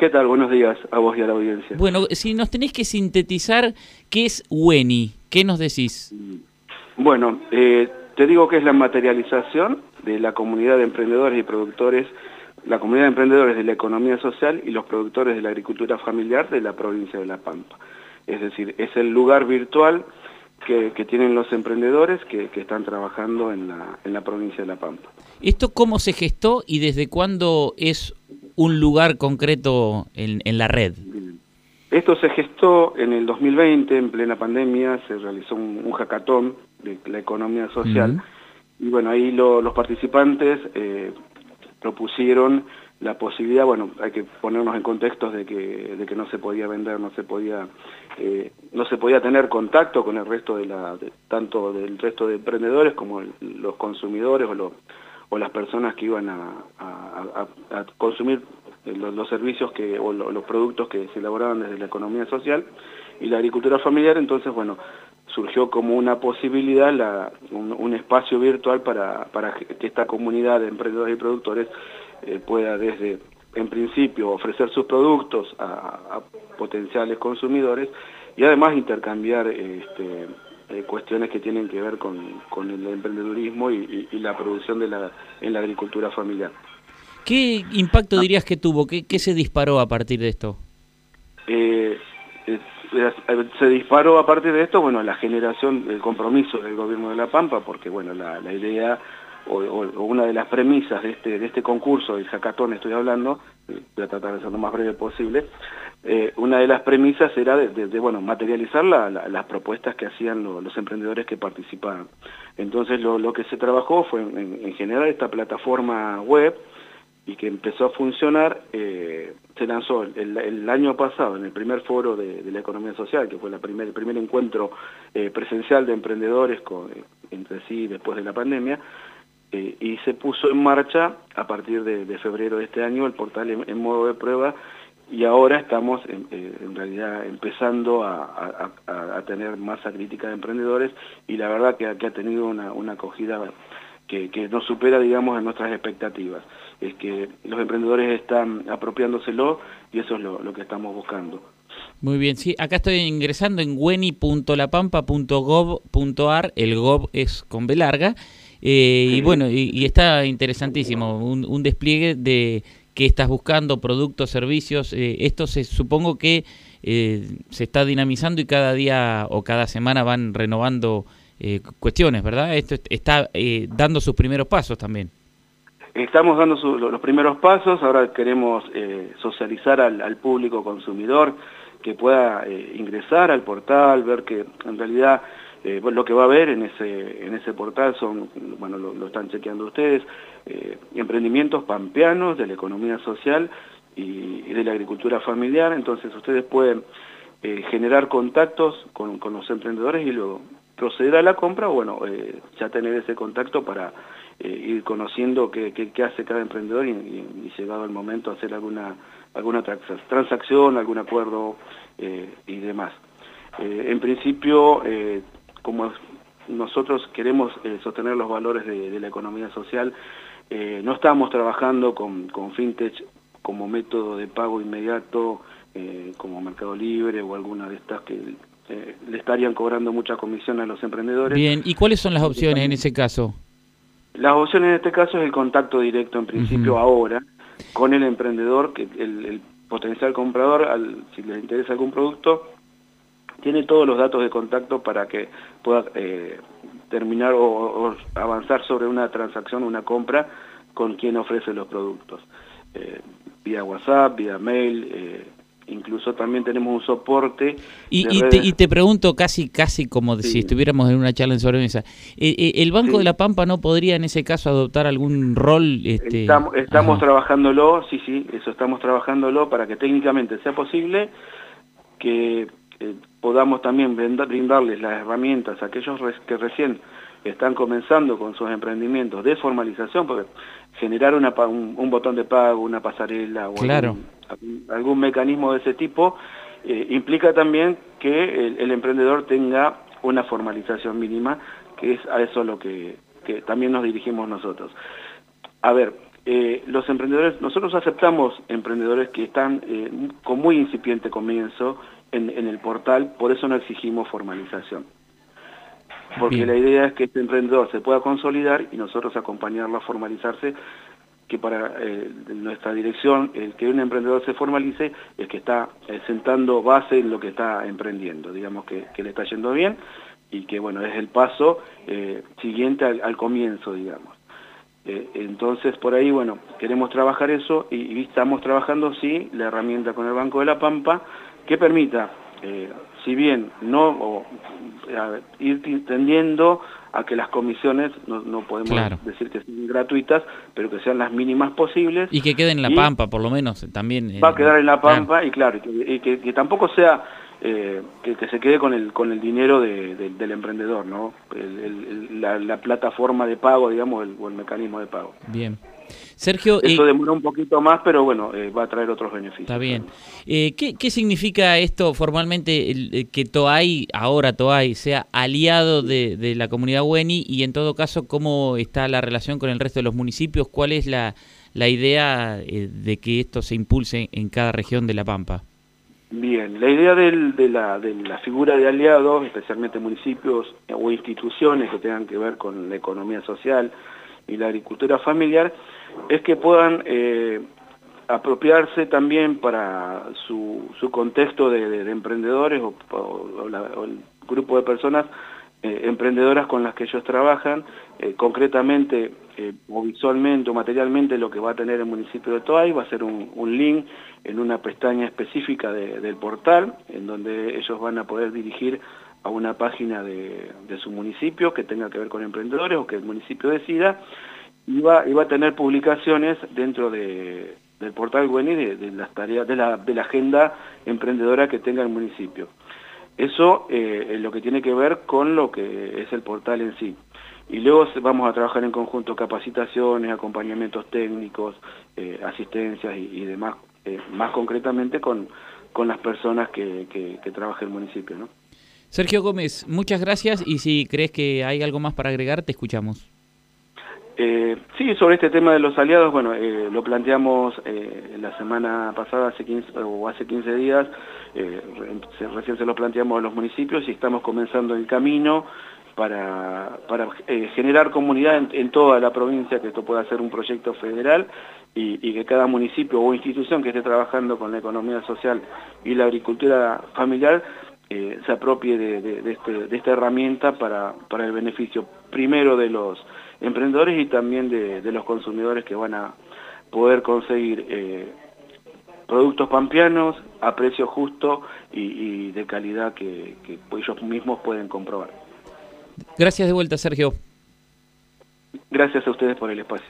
¿Qué tal? Buenos días a vos y a la audiencia. Bueno, si nos tenés que sintetizar, ¿qué es WENI? ¿Qué nos decís? Bueno, eh, te digo que es la materialización de la comunidad de emprendedores y productores, la comunidad de emprendedores de la economía social y los productores de la agricultura familiar de la provincia de La Pampa. Es decir, es el lugar virtual que, tienen los emprendedores que, están trabajando en la, en la provincia de La Pampa. ¿Esto cómo se gestó y desde cuándo es un lugar concreto en, en la red? Esto se gestó en el 2020, en plena pandemia, se realizó un, un hackathon de la economía social, y bueno, ahí los participantes eh, propusieron la posibilidad, bueno, hay que ponernos en contextos de que, de que no se podía vender, no se podía, eh, no se podía tener contacto con el resto de la, tanto del resto de emprendedores como los consumidores o, o las personas que iban a, a consumir eh, los, servicios que, o los productos que se elaboraban desde la economía social y la agricultura familiar, entonces, bueno, surgió como una posibilidad un, espacio virtual para, para que esta comunidad de emprendedores y productores eh, pueda desde, en principio, ofrecer sus productos a, potenciales consumidores y además intercambiar este, eh, cuestiones que tienen que ver con, con el emprendedurismo y, y, la producción de la, en la agricultura familiar. ¿Qué impacto dirías que tuvo? ¿Qué, se disparó a partir de esto? Eh, se disparó a partir de esto, bueno, la generación, el compromiso del gobierno de La Pampa, porque bueno, la, idea o, una de las premisas de este, de este concurso, el jacatón estoy hablando, eh, voy a tratar de ser lo más breve posible, eh, una de las premisas era de, bueno, materializar las propuestas que hacían los emprendedores que participaban. Entonces lo, que se trabajó fue en generar esta plataforma web, y que empezó a funcionar, eh, se lanzó el, año pasado en el primer foro de, la economía social, que fue la primer, el primer encuentro eh, presencial de emprendedores entre sí después de la pandemia, y se puso en marcha a partir de, febrero de este año el portal en, modo de prueba y ahora estamos en, realidad empezando a, tener masa crítica de emprendedores y la verdad que, ha tenido una, una acogida que, que nos supera, digamos, en nuestras expectativas es que los emprendedores están apropiándoselo y eso es lo, que estamos buscando. Muy bien, sí, acá estoy ingresando en weni.lapampa.gov.ar, el gov es con B larga, eh, y bueno, y, está interesantísimo, un, despliegue de qué estás buscando, productos, servicios, eh, esto se supongo que eh, se está dinamizando y cada día o cada semana van renovando cuestiones, ¿verdad? Esto está dando sus primeros pasos también. Estamos dando los primeros pasos, ahora queremos eh, socializar al, público consumidor que pueda eh, ingresar al portal, ver que en realidad eh, lo que va a ver en ese, en ese portal son, bueno, lo, están chequeando ustedes, emprendimientos pampeanos de la economía social y, de la agricultura familiar, entonces ustedes pueden generar contactos con, con, los emprendedores y luego proceder a la compra, bueno, ya tener ese contacto para eh, ir conociendo qué, qué, hace cada emprendedor y, y, llegado el momento hacer alguna, alguna transacción, algún acuerdo eh, y demás. Eh, en principio, como nosotros queremos sostener los valores de, la economía social, no estamos trabajando con, con fintech como método de pago inmediato, como Mercado Libre o alguna de estas que le estarían cobrando mucha comisión a los emprendedores. Bien, ¿y cuáles son las opciones en ese caso? Las opciones en este caso es el contacto directo, en principio ahora, con el emprendedor, que el, potencial comprador, al, si les interesa algún producto, tiene todos los datos de contacto para que pueda eh, terminar o, avanzar sobre una transacción, una compra con quien ofrece los productos. Eh, vía WhatsApp, vía mail, eh, incluso también tenemos un soporte. Y, y, te, pregunto casi casi como si estuviéramos en una charla en sobremesa, ¿el Banco de la Pampa no podría en ese caso adoptar algún rol? Este... Estamos, estamos trabajándolo, sí, sí, eso estamos trabajándolo para que técnicamente sea posible que eh, podamos también brindarles las herramientas a aquellos que recién están comenzando con sus emprendimientos de formalización, porque generar una, un, botón de pago, una pasarela o claro algún mecanismo de ese tipo, eh, implica también que el, emprendedor tenga una formalización mínima, que es a eso lo que, también nos dirigimos nosotros. A ver, eh, los emprendedores, nosotros aceptamos emprendedores que están eh, con muy incipiente comienzo en, el portal, por eso no exigimos formalización. Porque la idea es que este emprendedor se pueda consolidar y nosotros acompañarlo a formalizarse, que para eh, nuestra dirección, el que un emprendedor se formalice es que está sentando base en lo que está emprendiendo, digamos que, le está yendo bien y que bueno, es el paso siguiente al comienzo, digamos. Eh, entonces, por ahí, bueno, queremos trabajar eso y, estamos trabajando, sí, la herramienta con el Banco de la Pampa que permita, eh, si bien no ir tendiendo a que las comisiones, no, podemos decir que sean gratuitas, pero que sean las mínimas posibles. Y que queden en la Pampa, por lo menos, también. Va a quedar en la Pampa y claro, y que tampoco sea eh, que, se quede con el con el dinero del emprendedor, ¿no? la, plataforma de pago, digamos, o el mecanismo de pago. Bien. Sergio... Eso demora un poquito más, pero bueno, eh, va a traer otros beneficios. Está bien. Eh, ¿qué, significa esto formalmente, que Toay, ahora Toay, sea aliado de, la comunidad Weni y en todo caso, cómo está la relación con el resto de los municipios? ¿Cuál es la, la idea de que esto se impulse en cada región de La Pampa? Bien, la idea de, la, de, la, figura de aliados, especialmente municipios o instituciones que tengan que ver con la economía social y la agricultura familiar, es que puedan eh, apropiarse también para su, su contexto de, emprendedores o, el grupo de personas eh, emprendedoras con las que ellos trabajan, eh, concretamente o visualmente o materialmente lo que va a tener el municipio de Toay va a ser un, link en una pestaña específica del portal, en donde ellos van a poder dirigir a una página de, su municipio que tenga que ver con emprendedores o que el municipio decida, y va, a tener publicaciones dentro del portal WENI de, las tareas, de la, agenda emprendedora que tenga el municipio. Eso eh, es lo que tiene que ver con lo que es el portal en sí. Y luego vamos a trabajar en conjunto capacitaciones, acompañamientos técnicos, eh, asistencias y, demás, eh, más concretamente con, con las personas que, que, trabaja el municipio. ¿no? Sergio Gómez, muchas gracias y si crees que hay algo más para agregar, te escuchamos. Eh, sí, sobre este tema de los aliados, bueno, eh, lo planteamos eh, la semana pasada, hace 15, o hace 15 días, recién se lo planteamos a los municipios y estamos comenzando el camino para generar comunidad en, toda la provincia, que esto pueda ser un proyecto federal y, que cada municipio o institución que esté trabajando con la economía social y la agricultura familiar se apropie de, este, de, esta herramienta para, para el beneficio primero de los emprendedores y también de, los consumidores que van a poder conseguir eh, productos pampeanos a precio justo y, de calidad que, que ellos mismos pueden comprobar. Gracias de vuelta, Sergio. Gracias a ustedes por el espacio.